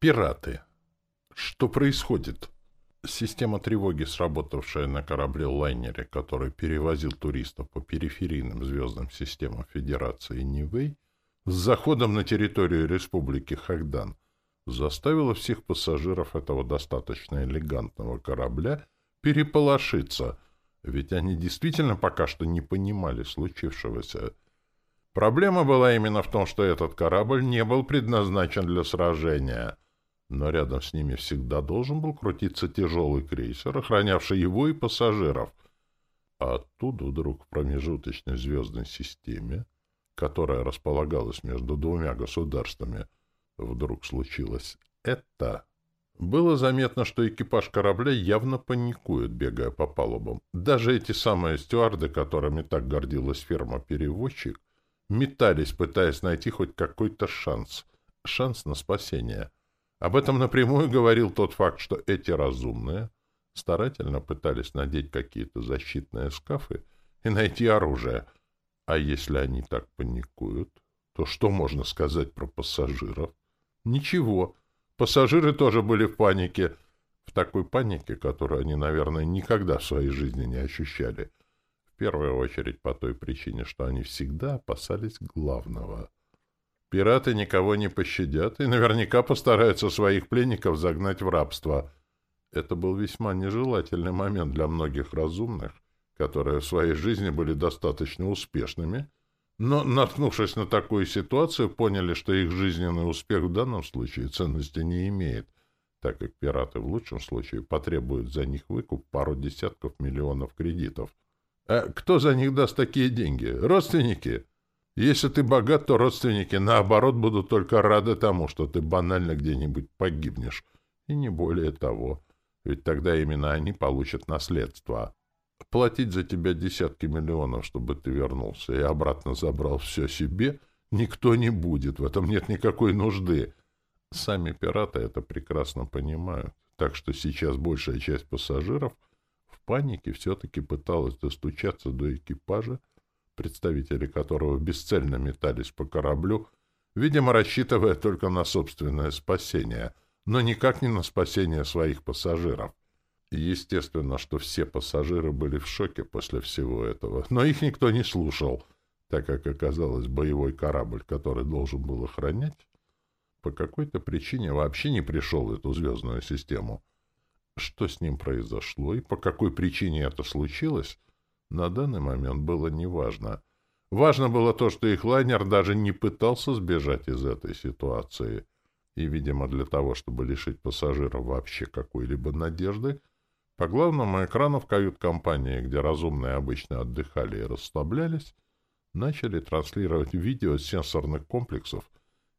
Пираты. Что происходит? Система тревоги, сработавшая на корабле-лайнере, который перевозил туристов по периферийным звездным системам Федерации Нивэй, с заходом на территорию Республики Хагдан, заставила всех пассажиров этого достаточно элегантного корабля переполошиться, ведь они действительно пока что не понимали случившегося. Проблема была именно в том, что этот корабль не был предназначен для сражения — но рядом с ними всегда должен был крутиться тяжелый крейсер, охранявший его и пассажиров. А оттуда вдруг в промежуточной звездной системе, которая располагалась между двумя государствами, вдруг случилось это. Было заметно, что экипаж корабля явно паникует, бегая по палубам. Даже эти самые стюарды, которыми так гордилась фирма-перевозчик, метались, пытаясь найти хоть какой-то шанс. Шанс на спасение — об этом напрямую говорил тот факт, что эти разумные старательно пытались надеть какие-то защитные скафы и найти оружие. А если они так паникуют, то что можно сказать про пассажиров? Ничего. Пассажиры тоже были в панике. В такой панике, которую они, наверное, никогда в своей жизни не ощущали. В первую очередь по той причине, что они всегда опасались главного — Пираты никого не пощадят и наверняка постараются своих пленников загнать в рабство. Это был весьма нежелательный момент для многих разумных, которые в своей жизни были достаточно успешными, но, наткнувшись на такую ситуацию, поняли, что их жизненный успех в данном случае ценности не имеет, так как пираты в лучшем случае потребуют за них выкуп пару десятков миллионов кредитов. А кто за них даст такие деньги? Родственники? Если ты богат, то родственники, наоборот, будут только рады тому, что ты банально где-нибудь погибнешь. И не более того. Ведь тогда именно они получат наследство. Платить за тебя десятки миллионов, чтобы ты вернулся и обратно забрал все себе, никто не будет. В этом нет никакой нужды. Сами пираты это прекрасно понимают. Так что сейчас большая часть пассажиров в панике все-таки пыталась достучаться до экипажа, представители которого бесцельно метались по кораблю, видимо, рассчитывая только на собственное спасение, но никак не на спасение своих пассажиров. Естественно, что все пассажиры были в шоке после всего этого, но их никто не слушал, так как оказалось, боевой корабль, который должен был охранять, по какой-то причине вообще не пришел в эту звездную систему. Что с ним произошло и по какой причине это случилось, на данный момент было неважно. Важно было то, что их лайнер даже не пытался сбежать из этой ситуации. И, видимо, для того, чтобы лишить пассажиров вообще какой-либо надежды, по главному экрану в кают-компании, где разумные обычно отдыхали и расслаблялись, начали транслировать видео с сенсорных комплексов,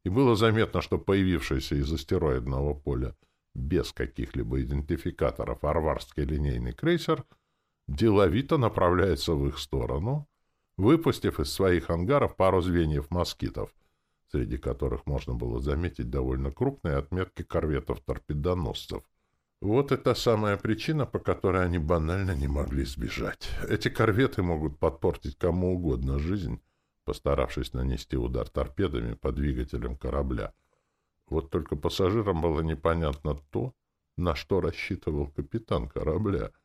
и было заметно, что появившийся из астероидного поля без каких-либо идентификаторов арварский линейный крейсер — деловито направляется в их сторону, выпустив из своих ангаров пару звеньев москитов, среди которых можно было заметить довольно крупные отметки корветов-торпедоносцев. Вот это самая причина, по которой они банально не могли сбежать. Эти корветы могут подпортить кому угодно жизнь, постаравшись нанести удар торпедами по двигателям корабля. Вот только пассажирам было непонятно то, на что рассчитывал капитан корабля —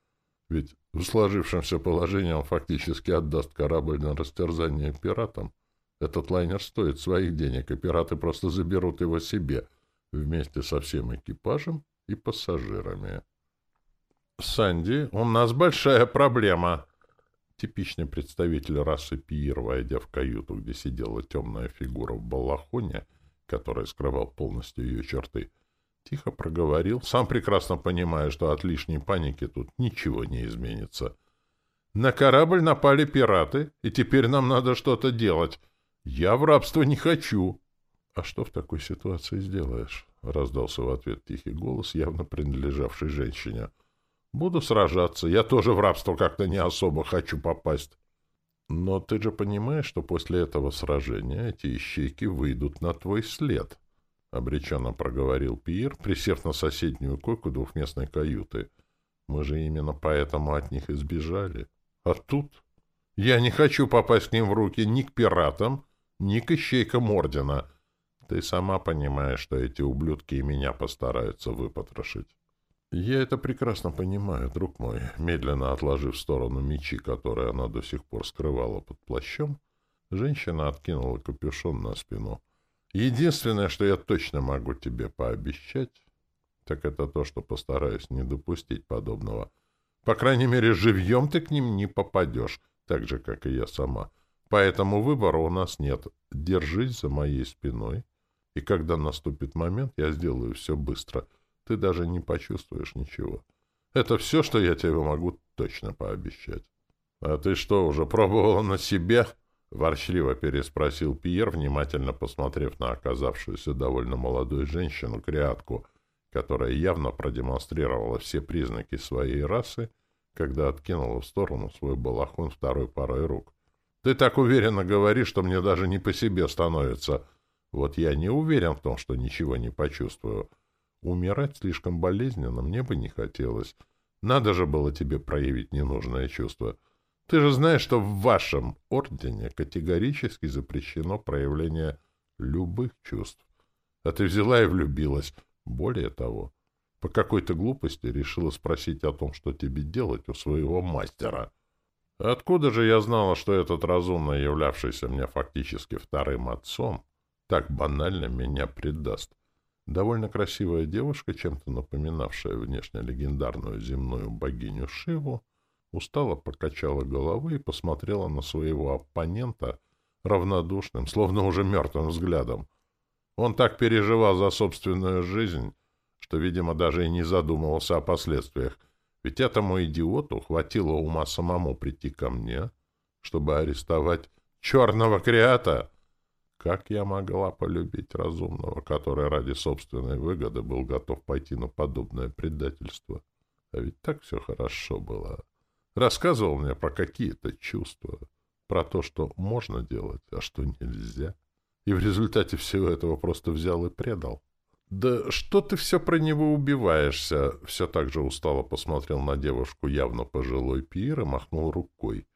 ведь в сложившемся положении он фактически отдаст корабль на растерзание пиратам. Этот лайнер стоит своих денег, и пираты просто заберут его себе вместе со всем экипажем и пассажирами. «Санди, у нас большая проблема!» Типичный представитель расы Пиир, войдя в каюту, где сидела темная фигура в балахоне, который скрывал полностью ее черты, — Тихо проговорил, сам прекрасно понимая, что от лишней паники тут ничего не изменится. На корабль напали пираты, и теперь нам надо что-то делать. Я в рабство не хочу. — А что в такой ситуации сделаешь? — раздался в ответ тихий голос, явно принадлежавший женщине. — Буду сражаться. Я тоже в рабство как-то не особо хочу попасть. — Но ты же понимаешь, что после этого сражения эти ищейки выйдут на твой след. —— обреченно проговорил Пьер, присев на соседнюю койку двухместной каюты. «Мы же именно поэтому от них избежали. А тут...» «Я не хочу попасть к ним в руки ни к пиратам, ни к ищейкам Ордена. Ты сама понимаешь, что эти ублюдки и меня постараются выпотрошить. Я это прекрасно понимаю, друг мой. Медленно отложив в сторону мечи, которые она до сих пор скрывала под плащом, женщина откинула капюшон на спину. Единственное, что я точно могу тебе пообещать, так это то, что постараюсь не допустить подобного. По крайней мере, живьем ты к ним не попадешь, так же, как и я сама. Поэтому выбора у нас нет. Держись за моей спиной, и когда наступит момент, я сделаю все быстро. Ты даже не почувствуешь ничего. Это все, что я тебе могу точно пообещать. — А ты что, уже пробовала на себе? — ворчливо переспросил Пьер, внимательно посмотрев на оказавшуюся довольно молодую женщину-креатку, которая явно продемонстрировала все признаки своей расы, когда откинула в сторону свой балахон второй парой рук. — Ты так уверенно говоришь, что мне даже не по себе становится. Вот я не уверен в том, что ничего не почувствую. Умирать слишком болезненно мне бы не хотелось. Надо же было тебе проявить ненужное чувство. Ты же знаешь, что в вашем ордене категорически запрещено проявление любых чувств. А ты взяла и влюбилась. Более того, по какой-то глупости решила спросить о том, что тебе делать у своего мастера. Откуда же я знала, что этот разумно являвшийся мне фактически вторым отцом, так банально меня предаст. Довольно красивая девушка, чем-то напоминавшая внешне легендарную земную богиню Шиву, устало покачала головой и посмотрела на своего оппонента равнодушным, словно уже мертвым взглядом. Он так переживал за собственную жизнь, что, видимо, даже и не задумывался о последствиях, ведь этому идиоту хватило ума самому прийти ко мне, чтобы арестовать черного креата. Как я могла полюбить разумного, который ради собственной выгоды был готов пойти на подобное предательство? А ведь так все хорошо было. Рассказывал мне про какие-то чувства, про то, что можно делать, а что нельзя. И в результате всего этого просто взял и предал. «Да что ты все про него убиваешься?» Все так же устало посмотрел на девушку явно пожилой пир и махнул рукой.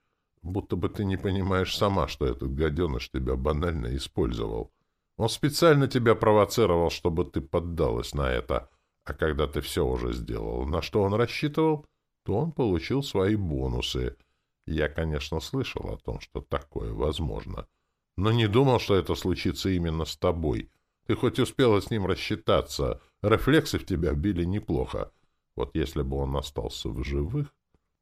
Будто бы ты не понимаешь сама, что этот гаденыш тебя банально использовал. Он специально тебя провоцировал, чтобы ты поддалась на это. А когда ты все уже сделал, на что он рассчитывал, то он получил свои бонусы. Я, конечно, слышал о том, что такое возможно. Но не думал, что это случится именно с тобой. Ты хоть успела с ним рассчитаться, рефлексы в тебя били неплохо. Вот если бы он остался в живых,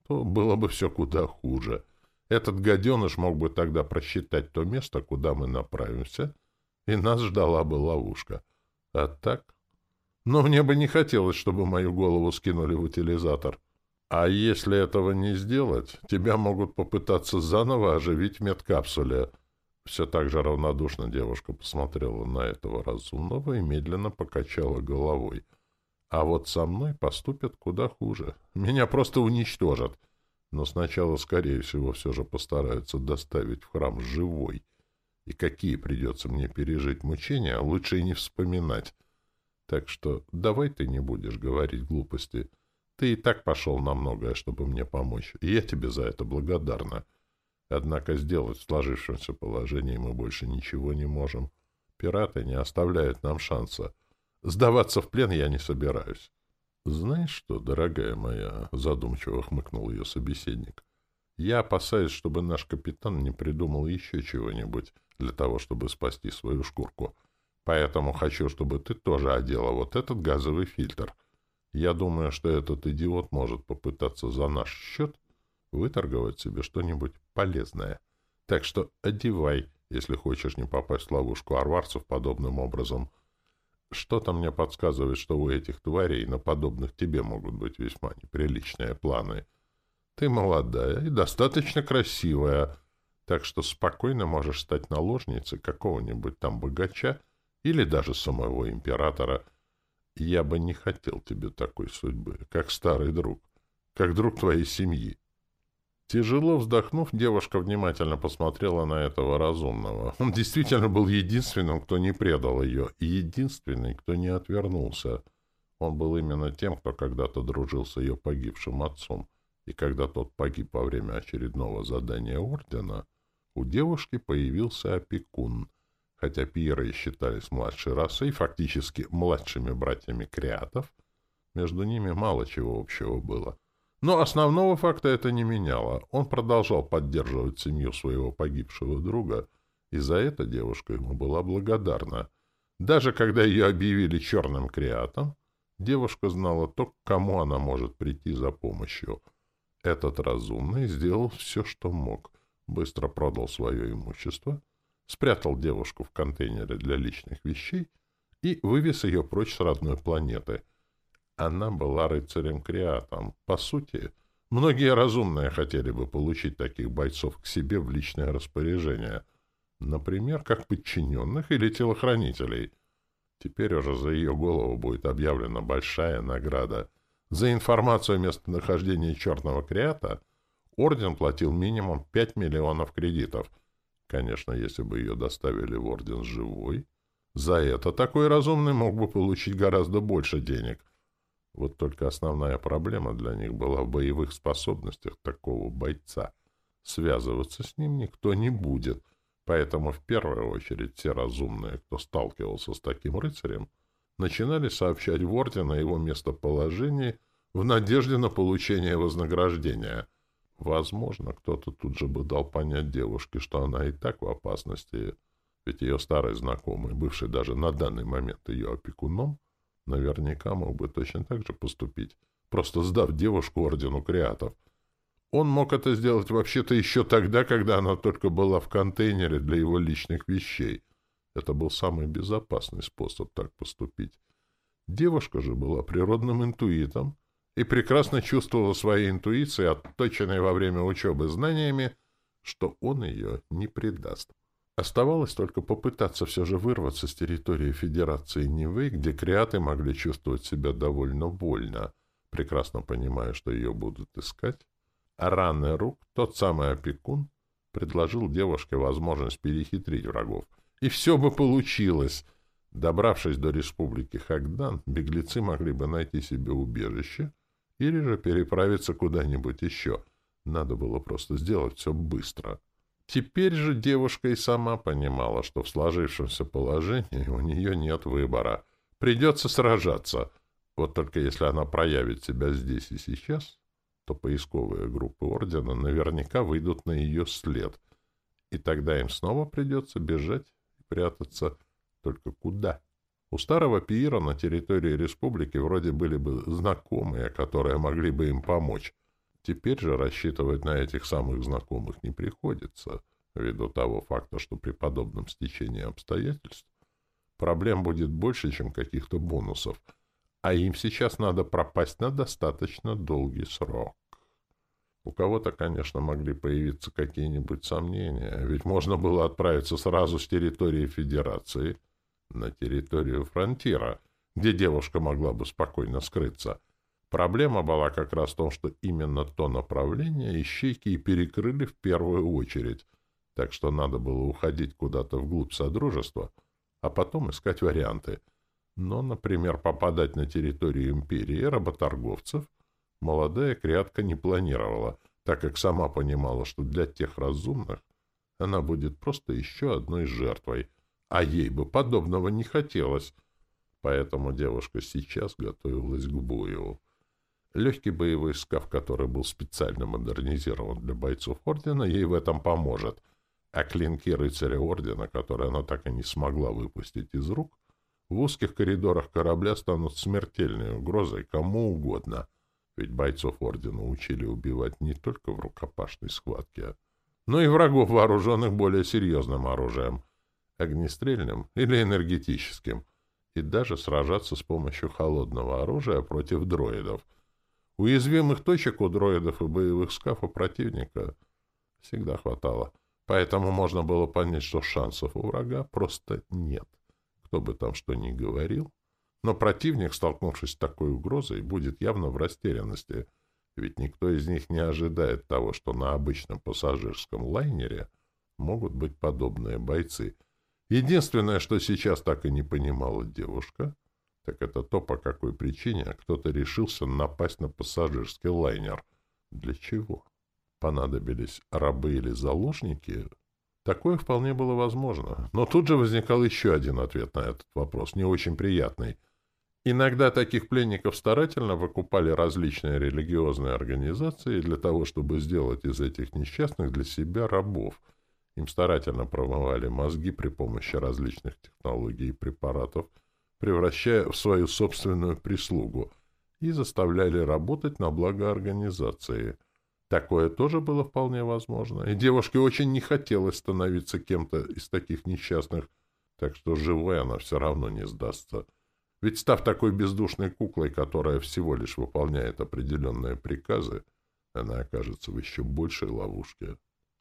то было бы все куда хуже. — этот гаденыш мог бы тогда просчитать то место, куда мы направимся, и нас ждала бы ловушка. А так? Но мне бы не хотелось, чтобы мою голову скинули в утилизатор. А если этого не сделать, тебя могут попытаться заново оживить в медкапсуле. Все так же равнодушно девушка посмотрела на этого разумного и медленно покачала головой. А вот со мной поступят куда хуже. Меня просто уничтожат но сначала, скорее всего, все же постараются доставить в храм живой. И какие придется мне пережить мучения, лучше и не вспоминать. Так что давай ты не будешь говорить глупости. Ты и так пошел на многое, чтобы мне помочь, и я тебе за это благодарна. Однако сделать в сложившемся положении мы больше ничего не можем. Пираты не оставляют нам шанса. Сдаваться в плен я не собираюсь. «Знаешь что, дорогая моя?» — задумчиво хмыкнул ее собеседник. «Я опасаюсь, чтобы наш капитан не придумал еще чего-нибудь для того, чтобы спасти свою шкурку. Поэтому хочу, чтобы ты тоже одела вот этот газовый фильтр. Я думаю, что этот идиот может попытаться за наш счет выторговать себе что-нибудь полезное. Так что одевай, если хочешь не попасть в ловушку арварцев подобным образом». Что-то мне подсказывает, что у этих тварей на подобных тебе могут быть весьма неприличные планы. Ты молодая и достаточно красивая, так что спокойно можешь стать наложницей какого-нибудь там богача или даже самого императора. Я бы не хотел тебе такой судьбы, как старый друг, как друг твоей семьи. Тяжело вздохнув, девушка внимательно посмотрела на этого разумного. Он действительно был единственным, кто не предал ее, и единственный, кто не отвернулся. Он был именно тем, кто когда-то дружил с ее погибшим отцом. И когда тот погиб во время очередного задания ордена, у девушки появился опекун. Хотя пиры считались младшей расой, фактически младшими братьями креатов, между ними мало чего общего было. Но основного факта это не меняло. Он продолжал поддерживать семью своего погибшего друга, и за это девушка ему была благодарна. Даже когда ее объявили черным креатом, девушка знала то, к кому она может прийти за помощью. Этот разумный сделал все, что мог. Быстро продал свое имущество, спрятал девушку в контейнере для личных вещей и вывез ее прочь с родной планеты — она была рыцарем-креатом. По сути, многие разумные хотели бы получить таких бойцов к себе в личное распоряжение. Например, как подчиненных или телохранителей. Теперь уже за ее голову будет объявлена большая награда. За информацию о местонахождении черного креата орден платил минимум 5 миллионов кредитов. Конечно, если бы ее доставили в орден живой. За это такой разумный мог бы получить гораздо больше денег — вот только основная проблема для них была в боевых способностях такого бойца. Связываться с ним никто не будет, поэтому в первую очередь все разумные, кто сталкивался с таким рыцарем, начинали сообщать в Орден о его местоположении в надежде на получение вознаграждения. Возможно, кто-то тут же бы дал понять девушке, что она и так в опасности, ведь ее старый знакомый, бывший даже на данный момент ее опекуном, Наверняка мог бы точно так же поступить, просто сдав девушку ордену креатов. Он мог это сделать вообще-то еще тогда, когда она только была в контейнере для его личных вещей. Это был самый безопасный способ так поступить. Девушка же была природным интуитом и прекрасно чувствовала своей интуицией, отточенной во время учебы знаниями, что он ее не предаст. Оставалось только попытаться все же вырваться с территории Федерации Нивы, где креаты могли чувствовать себя довольно вольно, прекрасно понимая, что ее будут искать. А рук, тот самый опекун, предложил девушке возможность перехитрить врагов. И все бы получилось. Добравшись до республики Хагдан, беглецы могли бы найти себе убежище или же переправиться куда-нибудь еще. Надо было просто сделать все быстро. Теперь же девушка и сама понимала, что в сложившемся положении у нее нет выбора. Придется сражаться. Вот только если она проявит себя здесь и сейчас, то поисковые группы Ордена наверняка выйдут на ее след. И тогда им снова придется бежать и прятаться. Только куда? У старого пиира на территории республики вроде были бы знакомые, которые могли бы им помочь. Теперь же рассчитывать на этих самых знакомых не приходится, ввиду того факта, что при подобном стечении обстоятельств проблем будет больше, чем каких-то бонусов, а им сейчас надо пропасть на достаточно долгий срок. У кого-то, конечно, могли появиться какие-нибудь сомнения, ведь можно было отправиться сразу с территории Федерации на территорию фронтира, где девушка могла бы спокойно скрыться — Проблема была как раз в том, что именно то направление ищейки и перекрыли в первую очередь, так что надо было уходить куда-то вглубь Содружества, а потом искать варианты. Но, например, попадать на территорию империи работорговцев молодая крятка не планировала, так как сама понимала, что для тех разумных она будет просто еще одной жертвой, а ей бы подобного не хотелось. Поэтому девушка сейчас готовилась к бою. Легкий боевой скаф, который был специально модернизирован для бойцов Ордена, ей в этом поможет. А клинки рыцаря Ордена, которые она так и не смогла выпустить из рук, в узких коридорах корабля станут смертельной угрозой кому угодно. Ведь бойцов Ордена учили убивать не только в рукопашной схватке, но и врагов, вооруженных более серьезным оружием, огнестрельным или энергетическим, и даже сражаться с помощью холодного оружия против дроидов — Уязвимых точек у дроидов и боевых скафов противника всегда хватало. Поэтому можно было понять, что шансов у врага просто нет. Кто бы там что ни говорил. Но противник, столкнувшись с такой угрозой, будет явно в растерянности. Ведь никто из них не ожидает того, что на обычном пассажирском лайнере могут быть подобные бойцы. Единственное, что сейчас так и не понимала девушка — так это то, по какой причине кто-то решился напасть на пассажирский лайнер. Для чего? Понадобились рабы или заложники? Такое вполне было возможно. Но тут же возникал еще один ответ на этот вопрос, не очень приятный. Иногда таких пленников старательно выкупали различные религиозные организации для того, чтобы сделать из этих несчастных для себя рабов. Им старательно промывали мозги при помощи различных технологий и препаратов, превращая в свою собственную прислугу, и заставляли работать на благо организации. Такое тоже было вполне возможно, и девушке очень не хотелось становиться кем-то из таких несчастных, так что живой она все равно не сдастся. Ведь став такой бездушной куклой, которая всего лишь выполняет определенные приказы, она окажется в еще большей ловушке.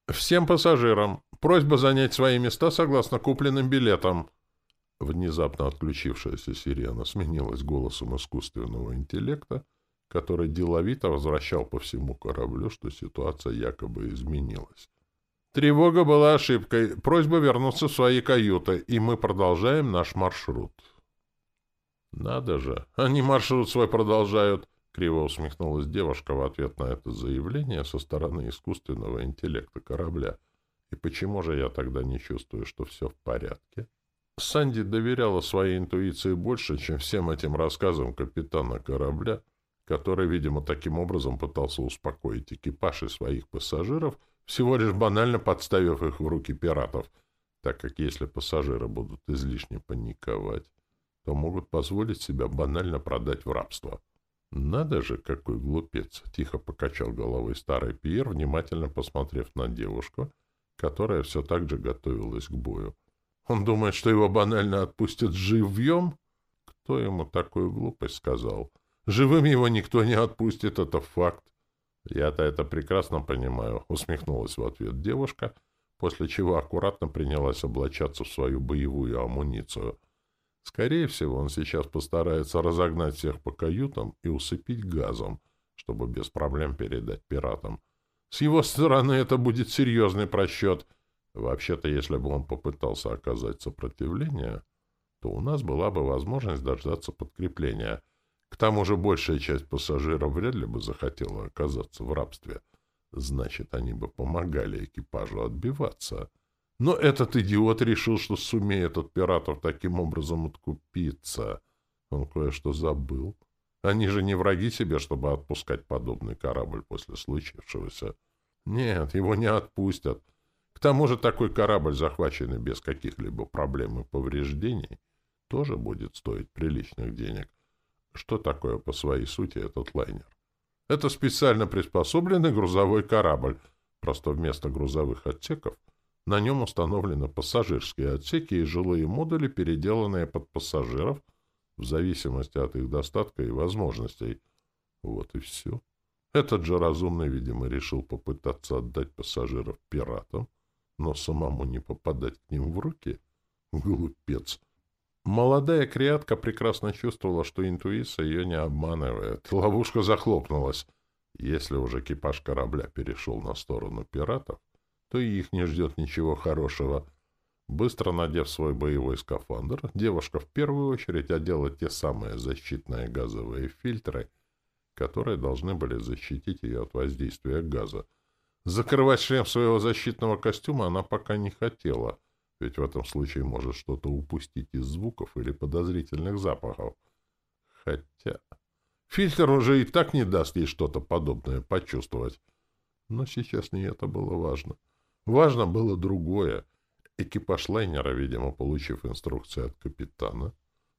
«Всем пассажирам! Просьба занять свои места согласно купленным билетам!» Внезапно отключившаяся сирена сменилась голосом искусственного интеллекта, который деловито возвращал по всему кораблю, что ситуация якобы изменилась. Тревога была ошибкой. Просьба вернуться в свои каюты, и мы продолжаем наш маршрут. «Надо же! Они маршрут свой продолжают!» Криво усмехнулась девушка в ответ на это заявление со стороны искусственного интеллекта корабля. «И почему же я тогда не чувствую, что все в порядке?» Санди доверяла своей интуиции больше, чем всем этим рассказам капитана корабля, который, видимо, таким образом пытался успокоить экипаж и своих пассажиров, всего лишь банально подставив их в руки пиратов, так как если пассажиры будут излишне паниковать, то могут позволить себя банально продать в рабство. «Надо же, какой глупец!» — тихо покачал головой старый Пьер, внимательно посмотрев на девушку, которая все так же готовилась к бою. «Он думает, что его банально отпустят живьем?» «Кто ему такую глупость сказал?» «Живым его никто не отпустит, это факт». «Я-то это прекрасно понимаю», — усмехнулась в ответ девушка, после чего аккуратно принялась облачаться в свою боевую амуницию — Скорее всего, он сейчас постарается разогнать всех по каютам и усыпить газом, чтобы без проблем передать пиратам. С его стороны это будет серьезный просчет. Вообще-то, если бы он попытался оказать сопротивление, то у нас была бы возможность дождаться подкрепления. К тому же большая часть пассажиров вряд ли бы захотела оказаться в рабстве. Значит, они бы помогали экипажу отбиваться. Но этот идиот решил, что сумеет от пиратов таким образом откупиться. Он кое-что забыл. Они же не враги себе, чтобы отпускать подобный корабль после случившегося. Нет, его не отпустят. К тому же такой корабль, захваченный без каких-либо проблем и повреждений, тоже будет стоить приличных денег. Что такое по своей сути этот лайнер? Это специально приспособленный грузовой корабль. Просто вместо грузовых отсеков — на нем установлены пассажирские отсеки и жилые модули, переделанные под пассажиров в зависимости от их достатка и возможностей. Вот и все. Этот же разумный, видимо, решил попытаться отдать пассажиров пиратам, но самому не попадать к ним в руки. Глупец. Молодая креатка прекрасно чувствовала, что интуиция ее не обманывает. Ловушка захлопнулась. Если уже экипаж корабля перешел на сторону пиратов, то и их не ждет ничего хорошего. Быстро надев свой боевой скафандр, девушка в первую очередь одела те самые защитные газовые фильтры, которые должны были защитить ее от воздействия газа. Закрывать шлем своего защитного костюма она пока не хотела, ведь в этом случае может что-то упустить из звуков или подозрительных запахов. Хотя... Фильтр уже и так не даст ей что-то подобное почувствовать. Но сейчас не это было важно. Важно было другое. Экипаж лайнера, видимо, получив инструкции от капитана,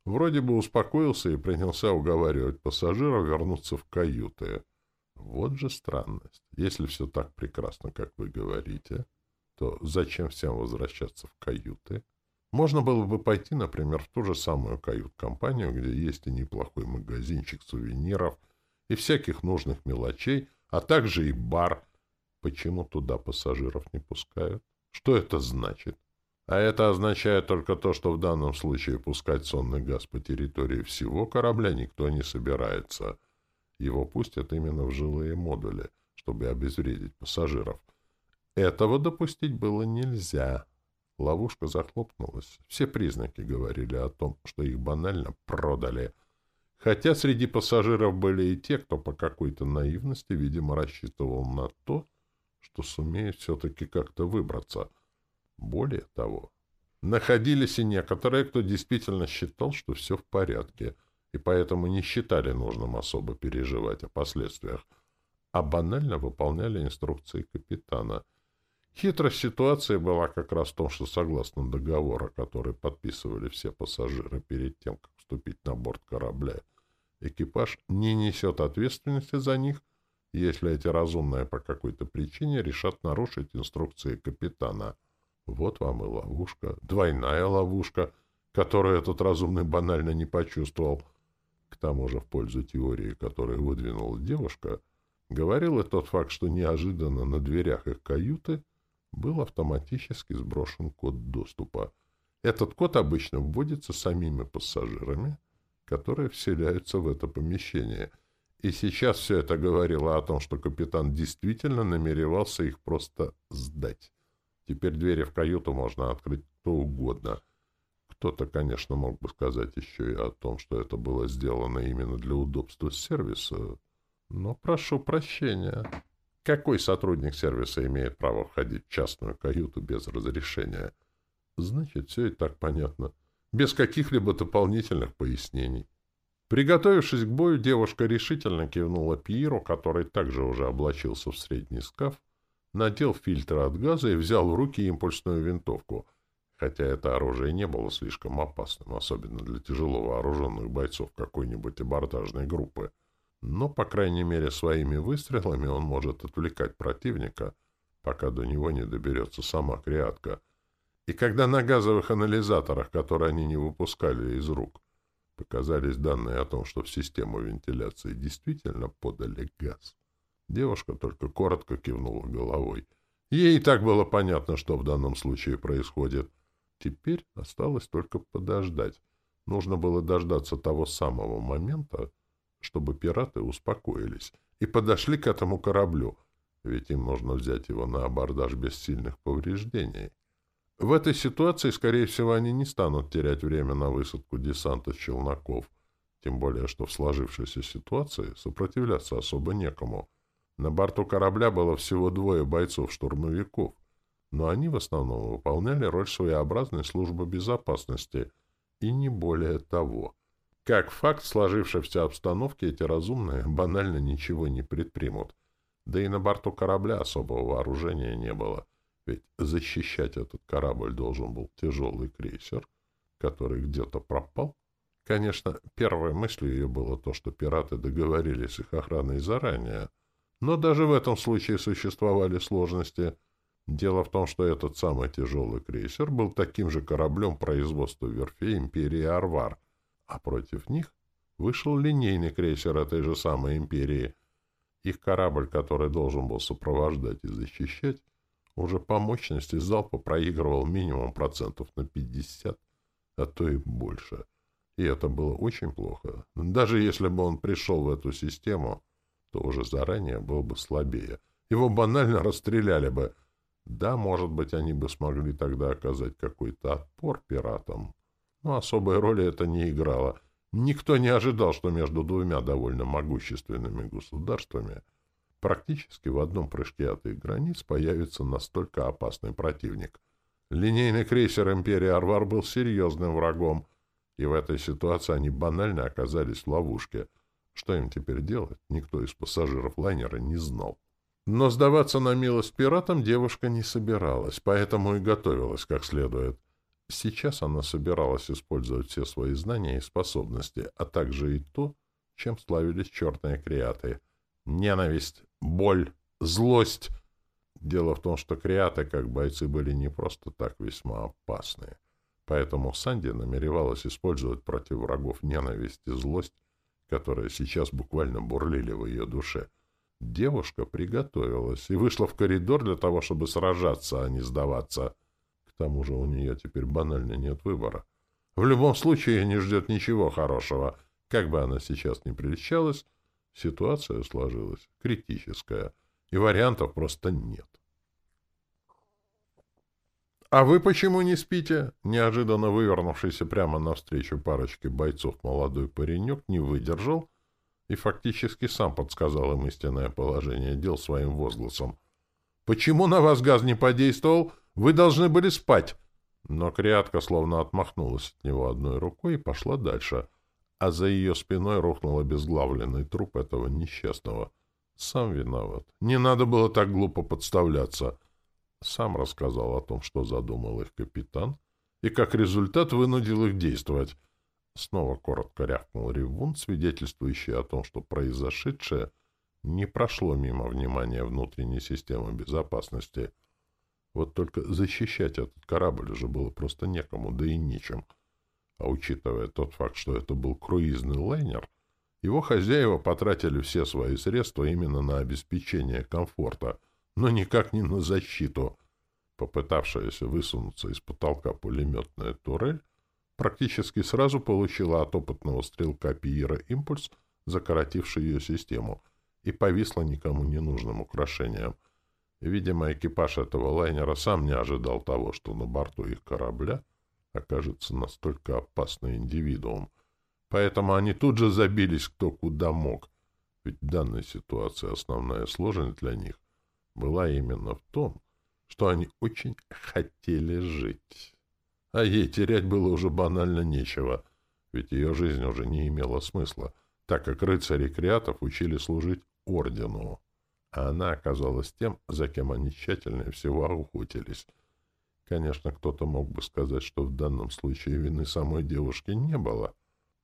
вроде бы успокоился и принялся уговаривать пассажиров вернуться в каюты. Вот же странность. Если все так прекрасно, как вы говорите, то зачем всем возвращаться в каюты? Можно было бы пойти, например, в ту же самую кают-компанию, где есть и неплохой магазинчик сувениров и всяких нужных мелочей, а также и бар — Почему туда пассажиров не пускают? Что это значит? А это означает только то, что в данном случае пускать сонный газ по территории всего корабля никто не собирается. Его пустят именно в жилые модули, чтобы обезвредить пассажиров. Этого допустить было нельзя. Ловушка захлопнулась. Все признаки говорили о том, что их банально продали. Хотя среди пассажиров были и те, кто по какой-то наивности, видимо, рассчитывал на то, что сумеет все-таки как-то выбраться. Более того, находились и некоторые, кто действительно считал, что все в порядке, и поэтому не считали нужным особо переживать о последствиях, а банально выполняли инструкции капитана. Хитрость ситуации была как раз в том, что согласно договора, который подписывали все пассажиры перед тем, как вступить на борт корабля, экипаж не несет ответственности за них, если эти разумные по какой-то причине решат нарушить инструкции капитана. Вот вам и ловушка, двойная ловушка, которую этот разумный банально не почувствовал. К тому же в пользу теории, которую выдвинула девушка, говорил и тот факт, что неожиданно на дверях их каюты был автоматически сброшен код доступа. Этот код обычно вводится самими пассажирами, которые вселяются в это помещение. И сейчас все это говорило о том, что капитан действительно намеревался их просто сдать. Теперь двери в каюту можно открыть кто угодно. Кто-то, конечно, мог бы сказать еще и о том, что это было сделано именно для удобства сервиса. Но прошу прощения. Какой сотрудник сервиса имеет право входить в частную каюту без разрешения? Значит, все и так понятно. Без каких-либо дополнительных пояснений. Приготовившись к бою, девушка решительно кивнула Пьеру, который также уже облачился в средний скаф, надел фильтр от газа и взял в руки импульсную винтовку, хотя это оружие не было слишком опасным, особенно для тяжело вооруженных бойцов какой-нибудь абордажной группы. Но, по крайней мере, своими выстрелами он может отвлекать противника, пока до него не доберется сама креатка. И когда на газовых анализаторах, которые они не выпускали из рук, показались данные о том, что в систему вентиляции действительно подали газ, Девушка только коротко кивнула головой. Ей и так было понятно, что в данном случае происходит. Теперь осталось только подождать. Нужно было дождаться того самого момента, чтобы пираты успокоились и подошли к этому кораблю, ведь им нужно взять его на абордаж без сильных повреждений. В этой ситуации, скорее всего, они не станут терять время на высадку десанта с челноков, тем более, что в сложившейся ситуации сопротивляться особо некому — на борту корабля было всего двое бойцов-штурмовиков, но они в основном выполняли роль своеобразной службы безопасности, и не более того. Как факт сложившейся обстановки эти разумные банально ничего не предпримут. Да и на борту корабля особого вооружения не было, ведь защищать этот корабль должен был тяжелый крейсер, который где-то пропал. Конечно, первой мыслью ее было то, что пираты договорились с их охраной заранее — но даже в этом случае существовали сложности. Дело в том, что этот самый тяжелый крейсер был таким же кораблем производства верфей империи Арвар, а против них вышел линейный крейсер этой же самой империи. Их корабль, который должен был сопровождать и защищать, уже по мощности залпа проигрывал минимум процентов на 50, а то и больше. И это было очень плохо. Даже если бы он пришел в эту систему, то уже заранее был бы слабее. Его банально расстреляли бы. Да, может быть, они бы смогли тогда оказать какой-то отпор пиратам. Но особой роли это не играло. Никто не ожидал, что между двумя довольно могущественными государствами практически в одном прыжке от их границ появится настолько опасный противник. Линейный крейсер «Империя Арвар» был серьезным врагом, и в этой ситуации они банально оказались в ловушке — что им теперь делать, никто из пассажиров лайнера не знал. Но сдаваться на милость пиратам девушка не собиралась, поэтому и готовилась как следует. Сейчас она собиралась использовать все свои знания и способности, а также и то, чем славились черные креаты. Ненависть, боль, злость. Дело в том, что креаты, как бойцы, были не просто так весьма опасны. Поэтому Санди намеревалась использовать против врагов ненависть и злость которые сейчас буквально бурлили в ее душе. Девушка приготовилась и вышла в коридор для того, чтобы сражаться, а не сдаваться. К тому же у нее теперь банально нет выбора. В любом случае не ждет ничего хорошего. Как бы она сейчас ни прельщалась, ситуация сложилась критическая, и вариантов просто нет. «А вы почему не спите?» Неожиданно вывернувшийся прямо навстречу парочке бойцов молодой паренек не выдержал и фактически сам подсказал им истинное положение дел своим возгласом. «Почему на вас газ не подействовал? Вы должны были спать!» Но Криатка словно отмахнулась от него одной рукой и пошла дальше, а за ее спиной рухнул обезглавленный труп этого несчастного. Сам виноват. Не надо было так глупо подставляться. Сам рассказал о том, что задумал их капитан, и как результат вынудил их действовать. Снова коротко рявкнул ревун, свидетельствующий о том, что произошедшее не прошло мимо внимания внутренней системы безопасности. Вот только защищать этот корабль уже было просто некому, да и нечем. А учитывая тот факт, что это был круизный лайнер, его хозяева потратили все свои средства именно на обеспечение комфорта, но никак не на защиту. Попытавшаяся высунуться из потолка пулеметная турель практически сразу получила от опытного стрелка Пиера импульс, закоротивший ее систему, и повисла никому не нужным украшением. Видимо, экипаж этого лайнера сам не ожидал того, что на борту их корабля окажется настолько опасный индивидуум. Поэтому они тут же забились кто куда мог. Ведь в данной ситуации основная сложность для них была именно в том, что они очень хотели жить. А ей терять было уже банально нечего, ведь ее жизнь уже не имела смысла, так как рыцари Криатов учили служить ордену. А она оказалась тем, за кем они тщательнее всего охотились. Конечно, кто-то мог бы сказать, что в данном случае вины самой девушки не было,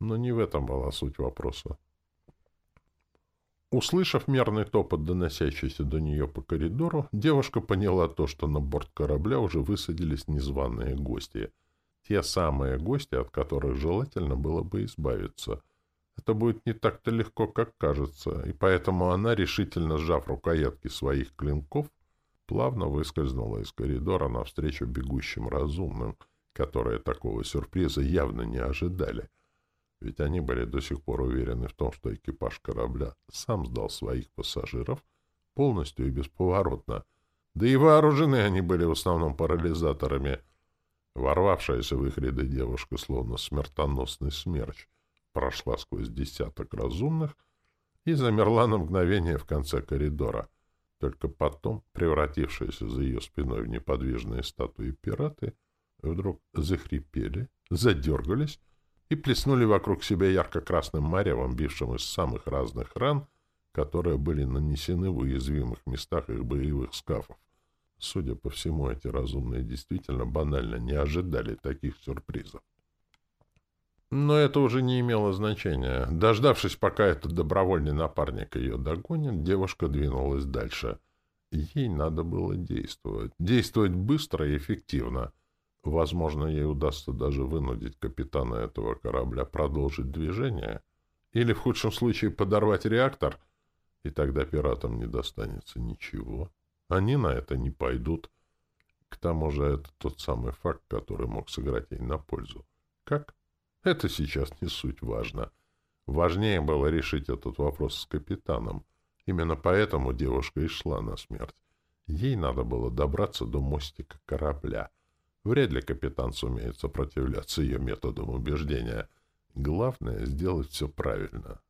но не в этом была суть вопроса. Услышав мерный топот, доносящийся до нее по коридору, девушка поняла то, что на борт корабля уже высадились незваные гости — те самые гости, от которых желательно было бы избавиться. Это будет не так-то легко, как кажется, и поэтому она, решительно сжав рукоятки своих клинков, плавно выскользнула из коридора навстречу бегущим разумным, которые такого сюрприза явно не ожидали. Ведь они были до сих пор уверены в том, что экипаж корабля сам сдал своих пассажиров полностью и бесповоротно. Да и вооружены они были в основном парализаторами — Ворвавшаяся в их ряды девушка, словно смертоносный смерч, прошла сквозь десяток разумных и замерла на мгновение в конце коридора. Только потом, превратившиеся за ее спиной в неподвижные статуи пираты, вдруг захрипели, задергались и плеснули вокруг себя ярко-красным маревом, бившим из самых разных ран, которые были нанесены в уязвимых местах их боевых скафов. Судя по всему, эти разумные действительно банально не ожидали таких сюрпризов. Но это уже не имело значения. Дождавшись, пока этот добровольный напарник ее догонит, девушка двинулась дальше. Ей надо было действовать. Действовать быстро и эффективно. Возможно, ей удастся даже вынудить капитана этого корабля продолжить движение. Или, в худшем случае, подорвать реактор. И тогда пиратам не достанется ничего. Они на это не пойдут. К тому же это тот самый факт, который мог сыграть ей на пользу. Как? Это сейчас не суть важно. Важнее было решить этот вопрос с капитаном. Именно поэтому девушка и шла на смерть. Ей надо было добраться до мостика корабля. Вряд ли капитан сумеет сопротивляться ее методам убеждения. Главное — сделать все правильно.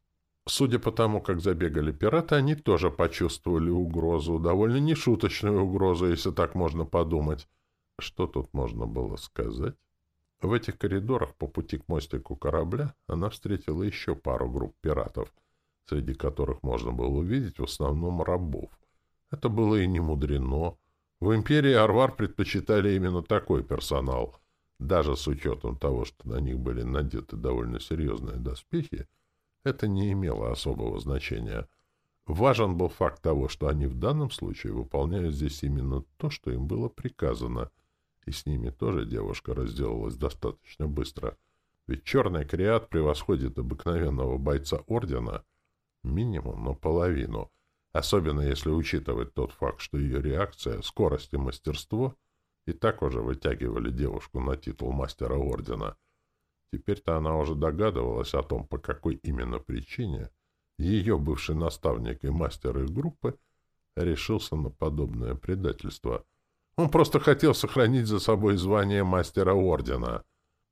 Судя по тому, как забегали пираты, они тоже почувствовали угрозу, довольно нешуточную угрозу, если так можно подумать. Что тут можно было сказать? В этих коридорах по пути к мостику корабля она встретила еще пару групп пиратов, среди которых можно было увидеть в основном рабов. Это было и не мудрено. В империи Арвар предпочитали именно такой персонал. Даже с учетом того, что на них были надеты довольно серьезные доспехи, это не имело особого значения. Важен был факт того, что они в данном случае выполняют здесь именно то, что им было приказано, и с ними тоже девушка разделалась достаточно быстро, ведь черный креат превосходит обыкновенного бойца ордена минимум наполовину, особенно если учитывать тот факт, что ее реакция, скорость и мастерство и так уже вытягивали девушку на титул мастера ордена — Теперь-то она уже догадывалась о том, по какой именно причине ее бывший наставник и мастер их группы решился на подобное предательство. Он просто хотел сохранить за собой звание мастера ордена.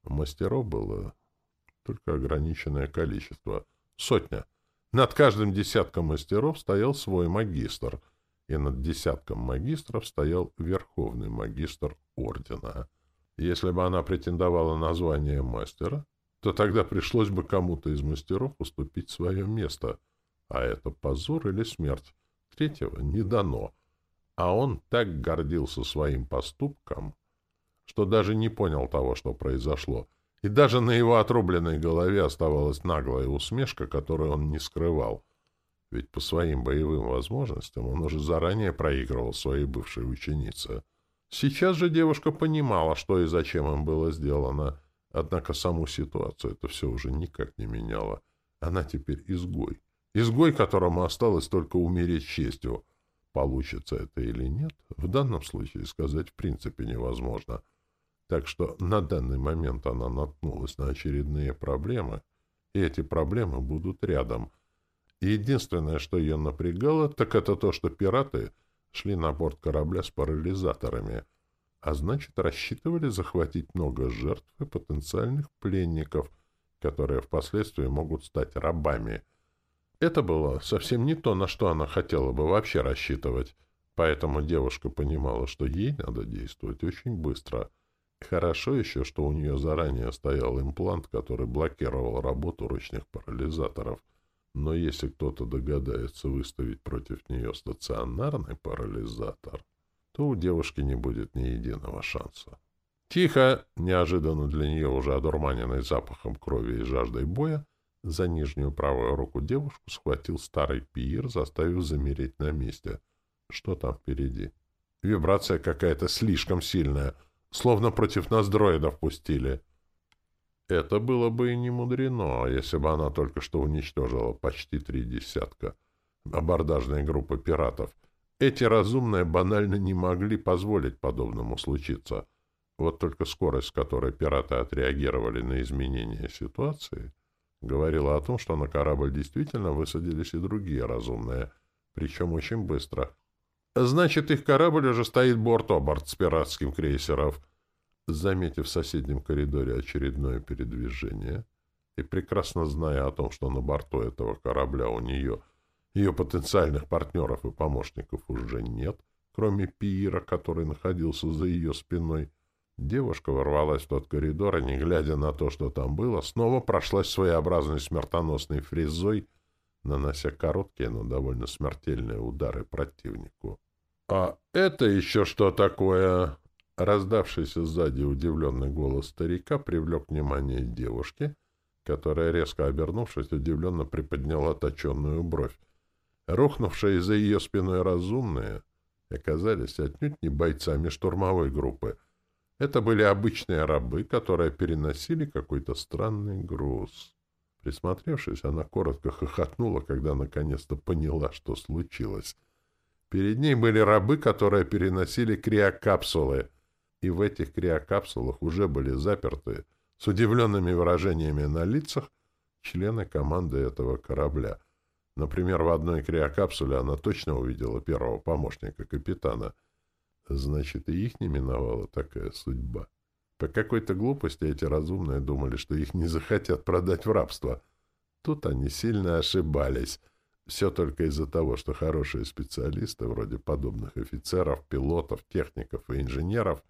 Мастеров было только ограниченное количество. Сотня. Над каждым десятком мастеров стоял свой магистр. и над десятком магистров стоял верховный магистр ордена. Если бы она претендовала на звание мастера, то тогда пришлось бы кому-то из мастеров уступить свое место, а это позор или смерть. Третьего не дано. А он так гордился своим поступком, что даже не понял того, что произошло. И даже на его отрубленной голове оставалась наглая усмешка, которую он не скрывал. Ведь по своим боевым возможностям он уже заранее проигрывал своей бывшей ученице. Сейчас же девушка понимала, что и зачем им было сделано — Однако саму ситуацию это все уже никак не меняло. Она теперь изгой. Изгой, которому осталось только умереть честью. Получится это или нет, в данном случае сказать в принципе невозможно. Так что на данный момент она наткнулась на очередные проблемы, и эти проблемы будут рядом. единственное, что ее напрягало, так это то, что пираты шли на борт корабля с парализаторами — а значит, рассчитывали захватить много жертв и потенциальных пленников, которые впоследствии могут стать рабами. Это было совсем не то, на что она хотела бы вообще рассчитывать, поэтому девушка понимала, что ей надо действовать очень быстро. Хорошо еще, что у нее заранее стоял имплант, который блокировал работу ручных парализаторов. Но если кто-то догадается выставить против нее стационарный парализатор, то у девушки не будет ни единого шанса. Тихо, неожиданно для нее уже одурманенный запахом крови и жаждой боя, за нижнюю правую руку девушку схватил старый пиир, заставив замереть на месте. Что там впереди? Вибрация какая-то слишком сильная, словно против нас дроидов пустили. Это было бы и не мудрено, если бы она только что уничтожила почти три десятка абордажной группы пиратов — эти разумные банально не могли позволить подобному случиться. Вот только скорость, с которой пираты отреагировали на изменения ситуации, говорила о том, что на корабль действительно высадились и другие разумные, причем очень быстро. Значит, их корабль уже стоит борт-оборт с пиратским крейсеров. Заметив в соседнем коридоре очередное передвижение и прекрасно зная о том, что на борту этого корабля у нее — ее потенциальных партнеров и помощников уже нет, кроме Пиира, который находился за ее спиной. Девушка ворвалась в тот коридор и, не глядя на то, что там было, снова прошлась своеобразной смертоносной фрезой, нанося короткие, но довольно смертельные удары противнику. «А это еще что такое?» Раздавшийся сзади удивленный голос старика привлек внимание девушки, которая, резко обернувшись, удивленно приподняла точенную бровь. Рухнувшие за ее спиной разумные оказались отнюдь не бойцами штурмовой группы. Это были обычные рабы, которые переносили какой-то странный груз. Присмотревшись, она коротко хохотнула, когда наконец-то поняла, что случилось. Перед ней были рабы, которые переносили криокапсулы, и в этих криокапсулах уже были заперты, с удивленными выражениями на лицах, члены команды этого корабля — Например, в одной криокапсуле она точно увидела первого помощника капитана. Значит, и их не миновала такая судьба. По какой-то глупости эти разумные думали, что их не захотят продать в рабство. Тут они сильно ошибались. Все только из-за того, что хорошие специалисты, вроде подобных офицеров, пилотов, техников и инженеров,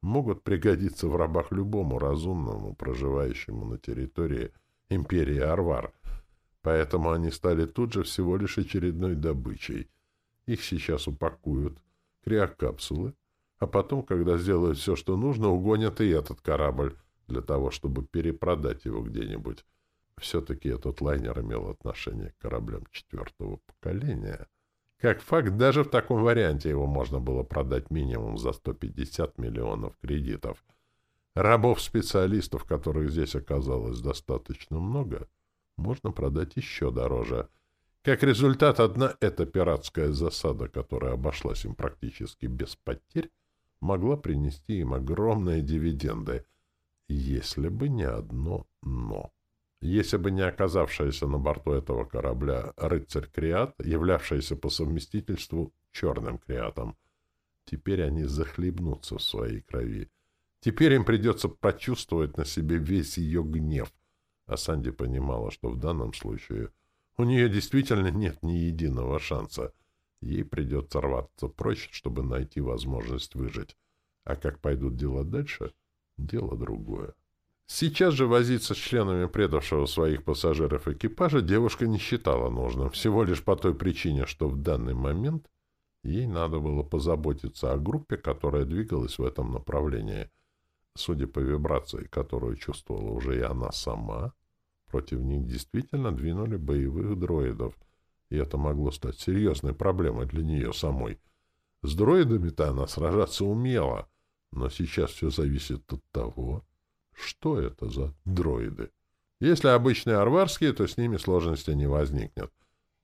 могут пригодиться в рабах любому разумному, проживающему на территории империи Арвар — Поэтому они стали тут же всего лишь очередной добычей. Их сейчас упакуют, криокапсулы, а потом, когда сделают все, что нужно, угонят и этот корабль для того, чтобы перепродать его где-нибудь. Все-таки этот лайнер имел отношение к кораблям четвертого поколения. Как факт, даже в таком варианте его можно было продать минимум за 150 миллионов кредитов. Рабов-специалистов, которых здесь оказалось достаточно много — можно продать еще дороже. Как результат, одна эта пиратская засада, которая обошлась им практически без потерь, могла принести им огромные дивиденды, если бы не одно «но». Если бы не оказавшаяся на борту этого корабля рыцарь Криат, являвшийся по совместительству черным Криатом, теперь они захлебнутся в своей крови. Теперь им придется прочувствовать на себе весь ее гнев, а Санди понимала, что в данном случае у нее действительно нет ни единого шанса. Ей придется рваться прочь, чтобы найти возможность выжить. А как пойдут дела дальше, дело другое. Сейчас же возиться с членами предавшего своих пассажиров экипажа девушка не считала нужным, всего лишь по той причине, что в данный момент ей надо было позаботиться о группе, которая двигалась в этом направлении. Судя по вибрации, которую чувствовала уже и она сама, против них действительно двинули боевых дроидов, и это могло стать серьезной проблемой для нее самой. С дроидами-то она сражаться умела, но сейчас все зависит от того, что это за дроиды? Если обычные арварские, то с ними сложности не возникнет.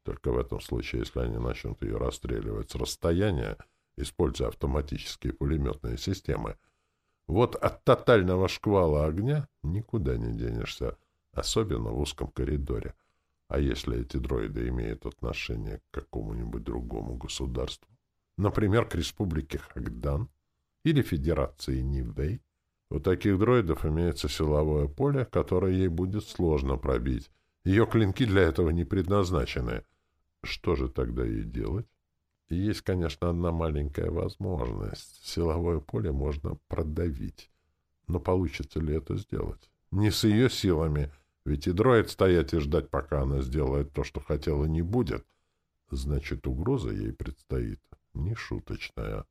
Только в этом случае, если они начнут ее расстреливать с расстояния, используя автоматические пулеметные системы, вот от тотального шквала огня никуда не денешься, особенно в узком коридоре. А если эти дроиды имеют отношение к какому-нибудь другому государству, например, к республике Хагдан или Федерации Нивэй, у таких дроидов имеется силовое поле, которое ей будет сложно пробить. Ее клинки для этого не предназначены. Что же тогда ей делать? Есть, конечно, одна маленькая возможность. Силовое поле можно продавить. Но получится ли это сделать? Не с ее силами, ведь и дроид стоять и ждать, пока она сделает то, что хотела, не будет. Значит, угроза ей предстоит нешуточная.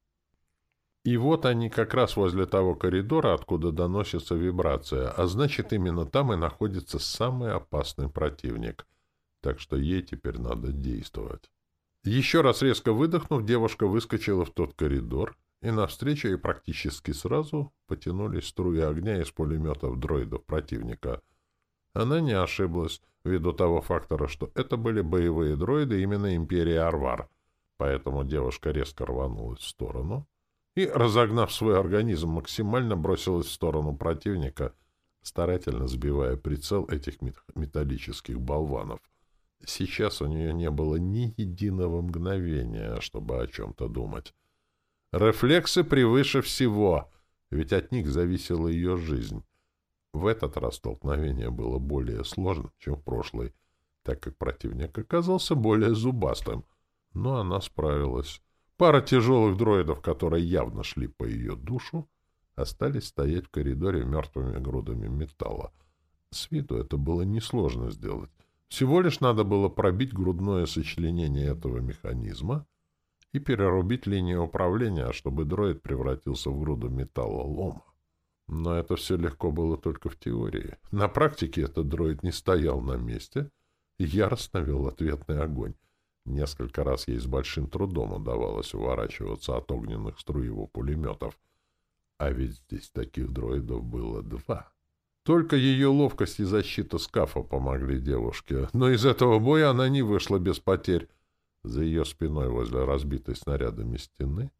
И вот они как раз возле того коридора, откуда доносится вибрация, а значит, именно там и находится самый опасный противник. Так что ей теперь надо действовать. Еще раз резко выдохнув, девушка выскочила в тот коридор, и навстречу ей практически сразу потянулись струи огня из пулеметов дроидов противника. Она не ошиблась, ввиду того фактора, что это были боевые дроиды именно Империи Арвар. Поэтому девушка резко рванулась в сторону — и, разогнав свой организм, максимально бросилась в сторону противника, старательно сбивая прицел этих металлических болванов. Сейчас у нее не было ни единого мгновения, чтобы о чем-то думать. Рефлексы превыше всего, ведь от них зависела ее жизнь. В этот раз столкновение было более сложным, чем в прошлый, так как противник оказался более зубастым. Но она справилась. Пара тяжелых дроидов, которые явно шли по ее душу, остались стоять в коридоре мертвыми грудами металла. С виду это было несложно сделать. Всего лишь надо было пробить грудное сочленение этого механизма и перерубить линию управления, чтобы дроид превратился в груду металла лома. Но это все легко было только в теории. На практике этот дроид не стоял на месте и яростно вел ответный огонь. Несколько раз ей с большим трудом удавалось уворачиваться от огненных струй его пулеметов. А ведь здесь таких дроидов было два. Только ее ловкость и защита скафа помогли девушке, но из этого боя она не вышла без потерь. За ее спиной возле разбитой снарядами стены,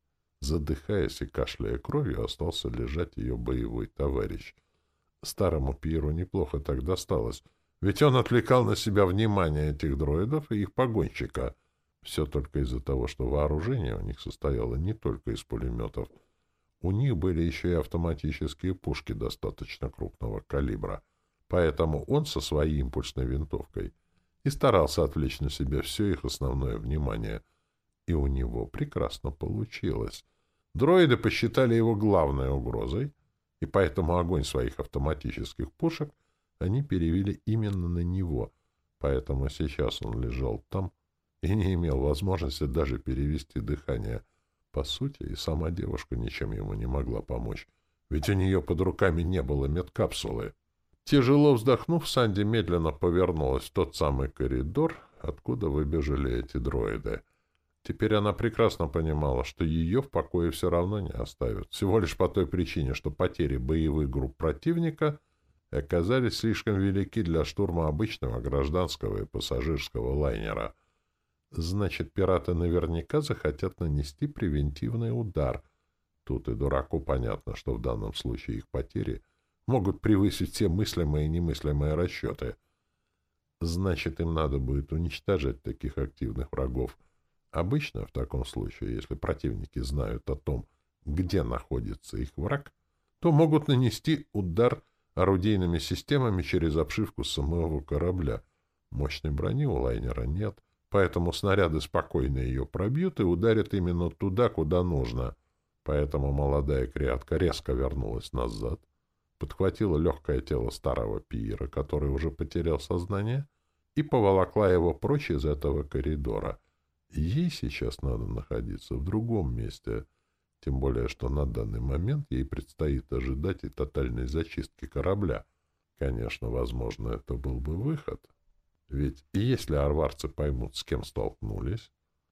задыхаясь и кашляя кровью, остался лежать ее боевой товарищ. Старому Пиру неплохо так досталось — ведь он отвлекал на себя внимание этих дроидов и их погонщика. Все только из-за того, что вооружение у них состояло не только из пулеметов. У них были еще и автоматические пушки достаточно крупного калибра. Поэтому он со своей импульсной винтовкой и старался отвлечь на себя все их основное внимание. И у него прекрасно получилось. Дроиды посчитали его главной угрозой, и поэтому огонь своих автоматических пушек — они перевели именно на него, поэтому сейчас он лежал там и не имел возможности даже перевести дыхание. По сути, и сама девушка ничем ему не могла помочь, ведь у нее под руками не было медкапсулы. Тяжело вздохнув, Санди медленно повернулась в тот самый коридор, откуда выбежали эти дроиды. Теперь она прекрасно понимала, что ее в покое все равно не оставят, всего лишь по той причине, что потери боевых групп противника — оказались слишком велики для штурма обычного гражданского и пассажирского лайнера. Значит, пираты наверняка захотят нанести превентивный удар. Тут и дураку понятно, что в данном случае их потери могут превысить все мыслимые и немыслимые расчеты. Значит, им надо будет уничтожать таких активных врагов. Обычно в таком случае, если противники знают о том, где находится их враг, то могут нанести удар орудийными системами через обшивку самого корабля. Мощной брони у лайнера нет, поэтому снаряды спокойно ее пробьют и ударят именно туда, куда нужно. Поэтому молодая креатка резко вернулась назад, подхватила легкое тело старого пиера, который уже потерял сознание, и поволокла его прочь из этого коридора. Ей сейчас надо находиться в другом месте, тем более, что на данный момент ей предстоит ожидать и тотальной зачистки корабля. Конечно, возможно, это был бы выход. Ведь если арварцы поймут, с кем столкнулись,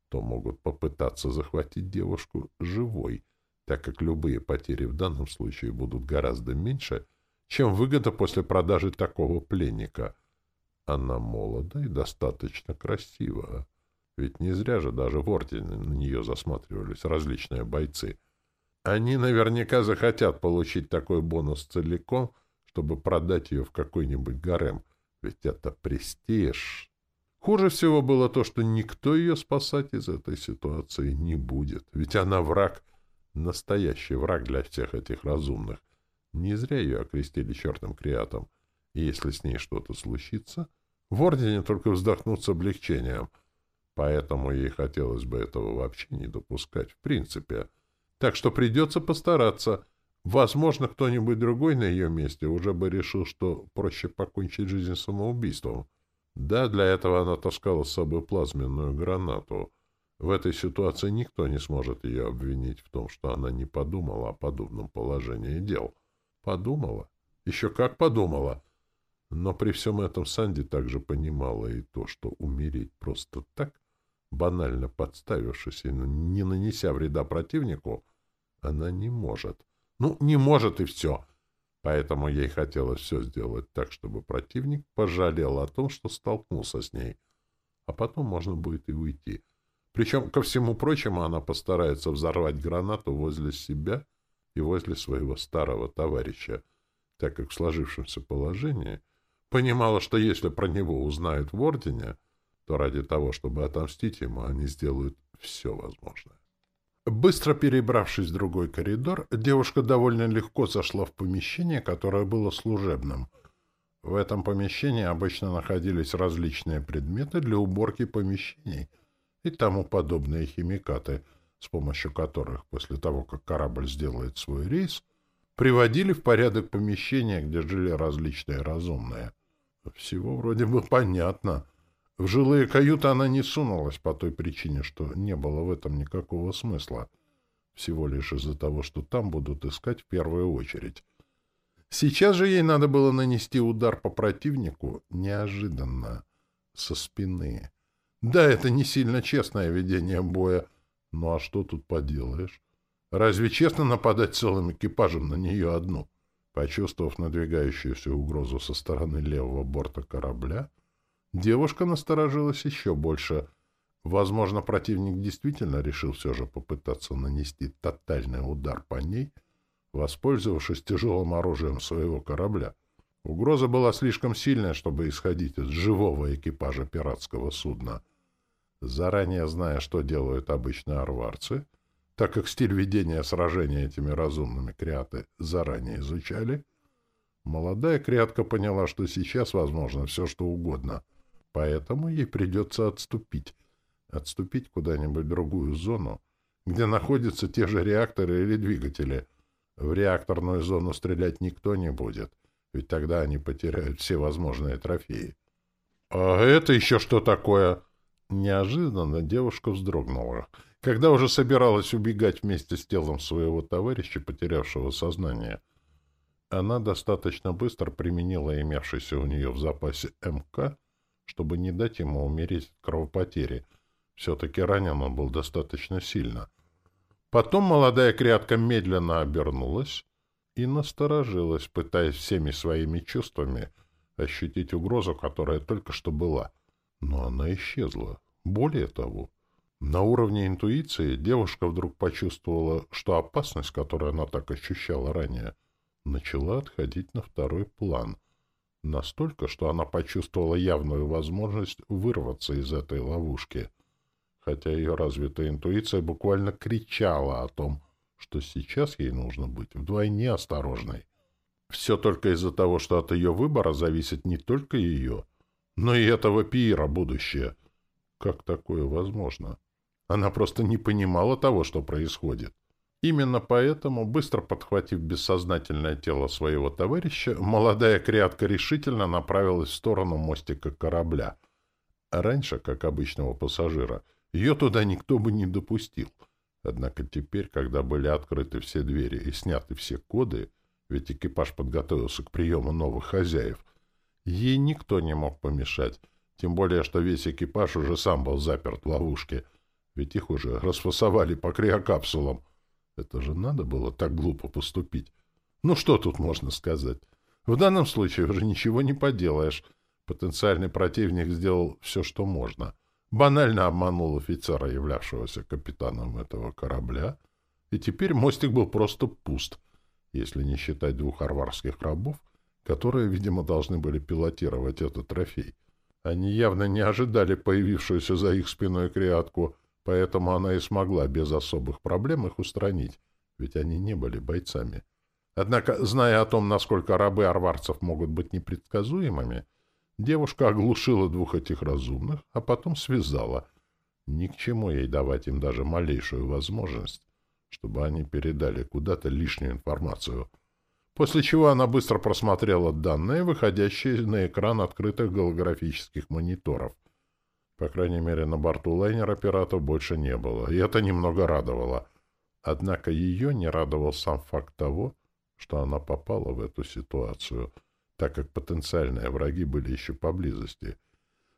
то могут попытаться захватить девушку живой, так как любые потери в данном случае будут гораздо меньше, чем выгода после продажи такого пленника. Она молода и достаточно красива. Ведь не зря же даже в Ордене на нее засматривались различные бойцы. Они наверняка захотят получить такой бонус целиком, чтобы продать ее в какой-нибудь гарем. Ведь это престиж. Хуже всего было то, что никто ее спасать из этой ситуации не будет. Ведь она враг, настоящий враг для всех этих разумных. Не зря ее окрестили чертом креатом. И если с ней что-то случится, в Ордене только вздохнут с облегчением — Поэтому ей хотелось бы этого вообще не допускать в принципе. Так что придется постараться. Возможно, кто-нибудь другой на ее месте уже бы решил, что проще покончить жизнь самоубийством. Да, для этого она таскала с собой плазменную гранату. В этой ситуации никто не сможет ее обвинить в том, что она не подумала о подобном положении дел. Подумала? Еще как подумала! Но при всем этом Санди также понимала и то, что умереть просто так банально подставившись и не нанеся вреда противнику, она не может. Ну, не может и все. Поэтому ей хотелось все сделать так, чтобы противник пожалел о том, что столкнулся с ней. А потом можно будет и уйти. Причем, ко всему прочему, она постарается взорвать гранату возле себя и возле своего старого товарища, так как в сложившемся положении понимала, что если про него узнают в Ордене, то ради того, чтобы отомстить ему, они сделают все возможное. Быстро перебравшись в другой коридор, девушка довольно легко зашла в помещение, которое было служебным. В этом помещении обычно находились различные предметы для уборки помещений и тому подобные химикаты, с помощью которых после того, как корабль сделает свой рейс, приводили в порядок помещения, где жили различные разумные. Всего вроде бы понятно — в жилые каюты она не сунулась по той причине, что не было в этом никакого смысла. Всего лишь из-за того, что там будут искать в первую очередь. Сейчас же ей надо было нанести удар по противнику неожиданно, со спины. Да, это не сильно честное ведение боя, ну а что тут поделаешь? Разве честно нападать целым экипажем на нее одну? Почувствовав надвигающуюся угрозу со стороны левого борта корабля, Девушка насторожилась еще больше. Возможно, противник действительно решил все же попытаться нанести тотальный удар по ней, воспользовавшись тяжелым оружием своего корабля. Угроза была слишком сильная, чтобы исходить из живого экипажа пиратского судна. Заранее зная, что делают обычные арварцы, так как стиль ведения сражения этими разумными креаты заранее изучали, молодая креатка поняла, что сейчас возможно все, что угодно — Поэтому ей придется отступить. Отступить куда-нибудь в другую зону, где находятся те же реакторы или двигатели. В реакторную зону стрелять никто не будет, ведь тогда они потеряют все возможные трофеи. «А это еще что такое?» Неожиданно девушка вздрогнула, когда уже собиралась убегать вместе с телом своего товарища, потерявшего сознание. Она достаточно быстро применила имевшийся у нее в запасе МК чтобы не дать ему умереть от кровопотери. Все-таки ранен он был достаточно сильно. Потом молодая крятка медленно обернулась и насторожилась, пытаясь всеми своими чувствами ощутить угрозу, которая только что была. Но она исчезла. Более того, на уровне интуиции девушка вдруг почувствовала, что опасность, которую она так ощущала ранее, начала отходить на второй план — Настолько, что она почувствовала явную возможность вырваться из этой ловушки, хотя ее развитая интуиция буквально кричала о том, что сейчас ей нужно быть вдвойне осторожной. Все только из-за того, что от ее выбора зависит не только ее, но и этого пира будущее. Как такое возможно? Она просто не понимала того, что происходит. Именно поэтому, быстро подхватив бессознательное тело своего товарища, молодая креатка решительно направилась в сторону мостика корабля. Раньше, как обычного пассажира, ее туда никто бы не допустил. Однако теперь, когда были открыты все двери и сняты все коды, ведь экипаж подготовился к приему новых хозяев, ей никто не мог помешать, тем более, что весь экипаж уже сам был заперт в ловушке, ведь их уже расфасовали по криокапсулам. Это же надо было так глупо поступить. Ну что тут можно сказать? В данном случае уже ничего не поделаешь. Потенциальный противник сделал все, что можно. Банально обманул офицера, являвшегося капитаном этого корабля, и теперь мостик был просто пуст, если не считать двух арварских рабов, которые, видимо, должны были пилотировать этот трофей. Они явно не ожидали появившуюся за их спиной креатку, поэтому она и смогла без особых проблем их устранить, ведь они не были бойцами. Однако, зная о том, насколько рабы арварцев могут быть непредсказуемыми, девушка оглушила двух этих разумных, а потом связала. Ни к чему ей давать им даже малейшую возможность, чтобы они передали куда-то лишнюю информацию — после чего она быстро просмотрела данные, выходящие на экран открытых голографических мониторов. По крайней мере, на борту лайнера пиратов больше не было, и это немного радовало. Однако ее не радовал сам факт того, что она попала в эту ситуацию, так как потенциальные враги были еще поблизости.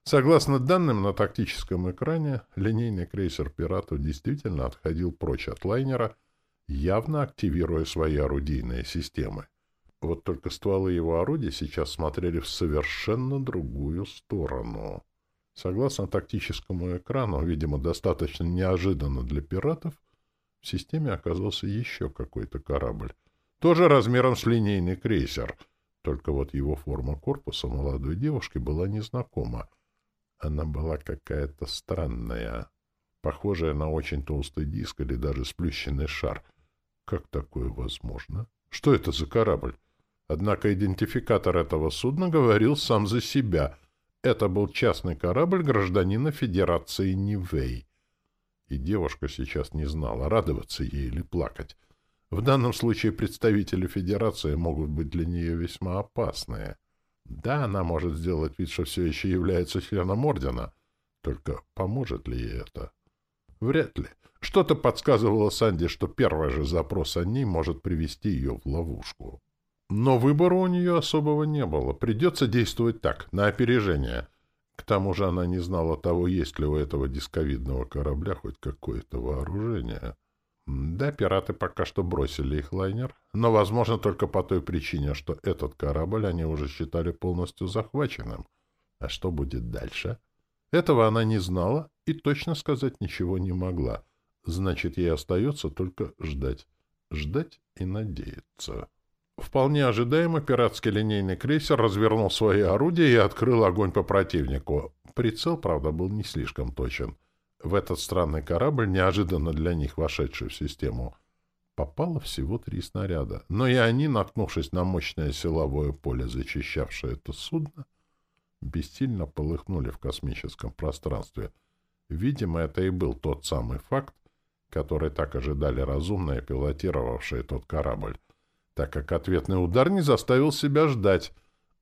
Согласно данным на тактическом экране, линейный крейсер пиратов действительно отходил прочь от лайнера — явно активируя свои орудийные системы. Вот только стволы его орудий сейчас смотрели в совершенно другую сторону. Согласно тактическому экрану, видимо, достаточно неожиданно для пиратов, в системе оказался еще какой-то корабль. Тоже размером с линейный крейсер. Только вот его форма корпуса молодой девушки была незнакома. Она была какая-то странная, похожая на очень толстый диск или даже сплющенный шар. Как такое возможно? Что это за корабль? Однако идентификатор этого судна говорил сам за себя. Это был частный корабль гражданина Федерации Нивей. И девушка сейчас не знала, радоваться ей или плакать. В данном случае представители Федерации могут быть для нее весьма опасные. Да, она может сделать вид, что все еще является членом Ордена. Только поможет ли ей это? Вряд ли. Что-то подсказывало Санди, что первый же запрос о ней может привести ее в ловушку. Но выбора у нее особого не было. Придется действовать так, на опережение. К тому же она не знала того, есть ли у этого дисковидного корабля хоть какое-то вооружение. Да, пираты пока что бросили их лайнер, но, возможно, только по той причине, что этот корабль они уже считали полностью захваченным. А что будет дальше? Этого она не знала и точно сказать ничего не могла. Значит, ей остается только ждать. Ждать и надеяться. Вполне ожидаемо пиратский линейный крейсер развернул свои орудия и открыл огонь по противнику. Прицел, правда, был не слишком точен. В этот странный корабль, неожиданно для них вошедший в систему, попало всего три снаряда. Но и они, наткнувшись на мощное силовое поле, зачищавшее это судно, бессильно полыхнули в космическом пространстве. Видимо, это и был тот самый факт, который так ожидали разумные, пилотировавшие тот корабль, так как ответный удар не заставил себя ждать.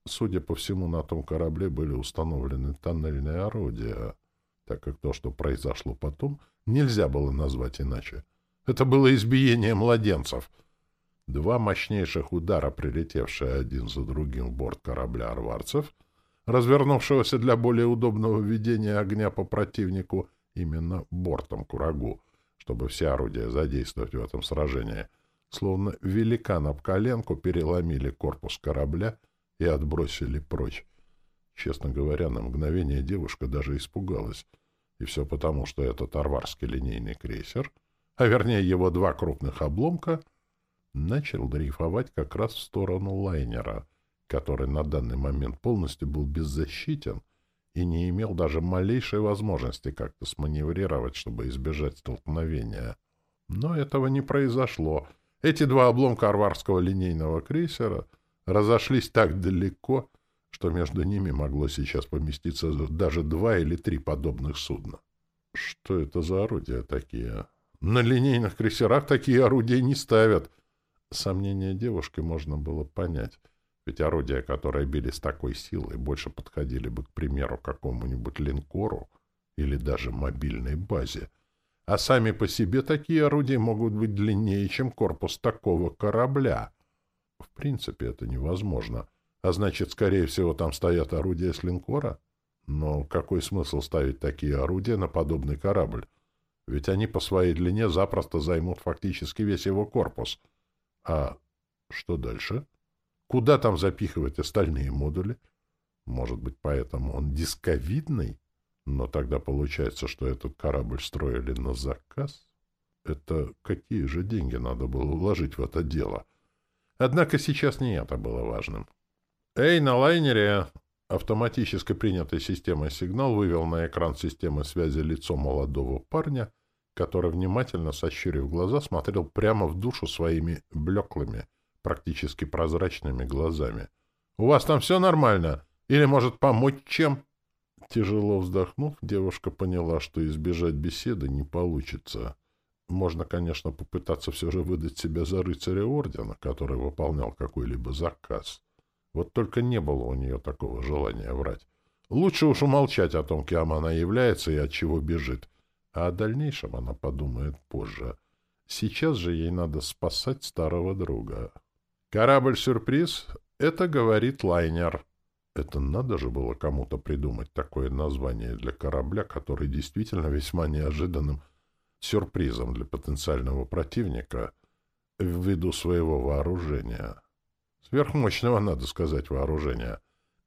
Судя по всему, на том корабле были установлены тоннельные орудия, так как то, что произошло потом, нельзя было назвать иначе. Это было избиение младенцев. Два мощнейших удара, прилетевшие один за другим в борт корабля арварцев, развернувшегося для более удобного ведения огня по противнику именно бортом Курагу, чтобы все орудия задействовать в этом сражении, словно великан об коленку переломили корпус корабля и отбросили прочь. Честно говоря, на мгновение девушка даже испугалась. И все потому, что этот арварский линейный крейсер, а вернее его два крупных обломка, начал дрейфовать как раз в сторону лайнера, который на данный момент полностью был беззащитен и не имел даже малейшей возможности как-то сманеврировать, чтобы избежать столкновения. Но этого не произошло. Эти два обломка арварского линейного крейсера разошлись так далеко, что между ними могло сейчас поместиться даже два или три подобных судна. Что это за орудия такие? На линейных крейсерах такие орудия не ставят. Сомнения девушки можно было понять. Ведь орудия, которые били с такой силой, больше подходили бы, к примеру, какому-нибудь линкору или даже мобильной базе. А сами по себе такие орудия могут быть длиннее, чем корпус такого корабля. В принципе, это невозможно. А значит, скорее всего, там стоят орудия с линкора? Но какой смысл ставить такие орудия на подобный корабль? Ведь они по своей длине запросто займут фактически весь его корпус. А что дальше? Куда там запихивать остальные модули? Может быть, поэтому он дисковидный? Но тогда получается, что этот корабль строили на заказ? Это какие же деньги надо было вложить в это дело? Однако сейчас не это было важным. «Эй, на лайнере!» Автоматически принятый системой сигнал вывел на экран системы связи лицо молодого парня, который, внимательно сощурив глаза, смотрел прямо в душу своими блеклыми, практически прозрачными глазами. «У вас там все нормально? Или, может, помочь чем?» Тяжело вздохнув, девушка поняла, что избежать беседы не получится. Можно, конечно, попытаться все же выдать себя за рыцаря ордена, который выполнял какой-либо заказ. Вот только не было у нее такого желания врать. Лучше уж умолчать о том, кем она является и от чего бежит. А о дальнейшем она подумает позже. Сейчас же ей надо спасать старого друга. Корабль-сюрприз — это говорит лайнер. Это надо же было кому-то придумать такое название для корабля, который действительно весьма неожиданным сюрпризом для потенциального противника ввиду своего вооружения. Сверхмощного, надо сказать, вооружения.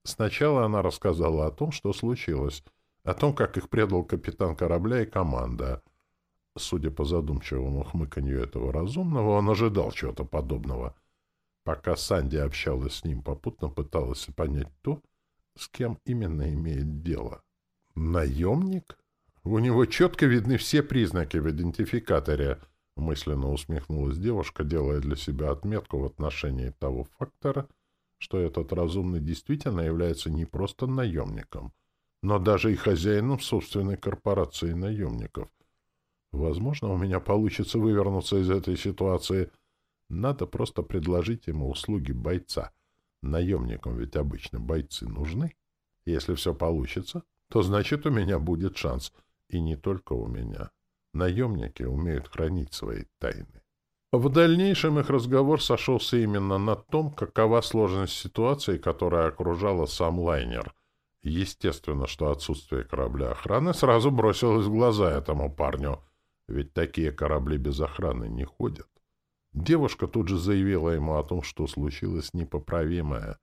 Сначала она рассказала о том, что случилось, о том, как их предал капитан корабля и команда. Судя по задумчивому хмыканью этого разумного, он ожидал чего-то подобного. Пока Санди общалась с ним, попутно пыталась понять то, с кем именно имеет дело. Наемник? У него четко видны все признаки в идентификаторе —— мысленно усмехнулась девушка, делая для себя отметку в отношении того фактора, что этот разумный действительно является не просто наемником, но даже и хозяином собственной корпорации наемников. Возможно, у меня получится вывернуться из этой ситуации. Надо просто предложить ему услуги бойца. Наемникам ведь обычно бойцы нужны. Если все получится, то значит у меня будет шанс. И не только у меня. Наемники умеют хранить свои тайны. В дальнейшем их разговор сошелся именно на том, какова сложность ситуации, которая окружала сам лайнер. Естественно, что отсутствие корабля охраны сразу бросилось в глаза этому парню, ведь такие корабли без охраны не ходят. Девушка тут же заявила ему о том, что случилось непоправимое.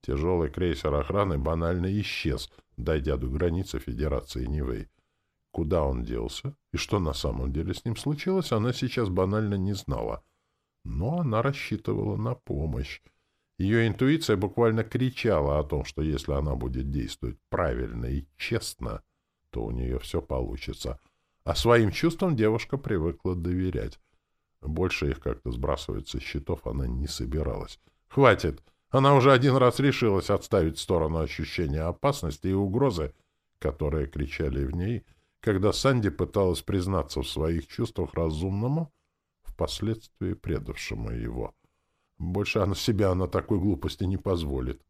Тяжелый крейсер охраны банально исчез, дойдя до границы Федерации Нивэй. Куда он делся и что на самом деле с ним случилось, она сейчас банально не знала. Но она рассчитывала на помощь. Ее интуиция буквально кричала о том, что если она будет действовать правильно и честно, то у нее все получится. А своим чувствам девушка привыкла доверять. Больше их как-то сбрасывать со счетов она не собиралась. Хватит! Она уже один раз решилась отставить в сторону ощущения опасности и угрозы, которые кричали в ней — когда Санди пыталась признаться в своих чувствах разумному, впоследствии предавшему его. Больше она себя на такой глупости не позволит.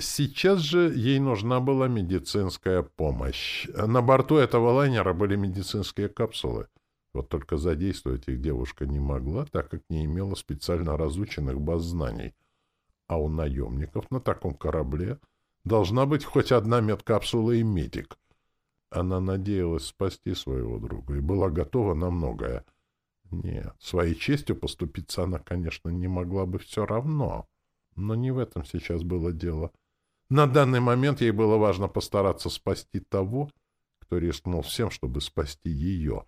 Сейчас же ей нужна была медицинская помощь. На борту этого лайнера были медицинские капсулы. Вот только задействовать их девушка не могла, так как не имела специально разученных баз знаний. А у наемников на таком корабле должна быть хоть одна медкапсула и медик. Она надеялась спасти своего друга и была готова на многое. Нет, своей честью поступиться она, конечно, не могла бы все равно. Но не в этом сейчас было дело. На данный момент ей было важно постараться спасти того, кто рискнул всем, чтобы спасти ее.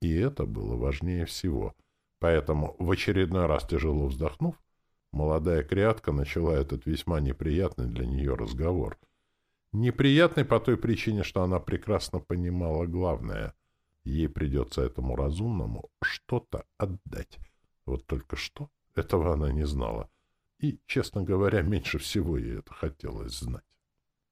И это было важнее всего. Поэтому, в очередной раз тяжело вздохнув, молодая креатка начала этот весьма неприятный для нее разговор — Неприятной по той причине, что она прекрасно понимала главное. Ей придется этому разумному что-то отдать. Вот только что этого она не знала. И, честно говоря, меньше всего ей это хотелось знать.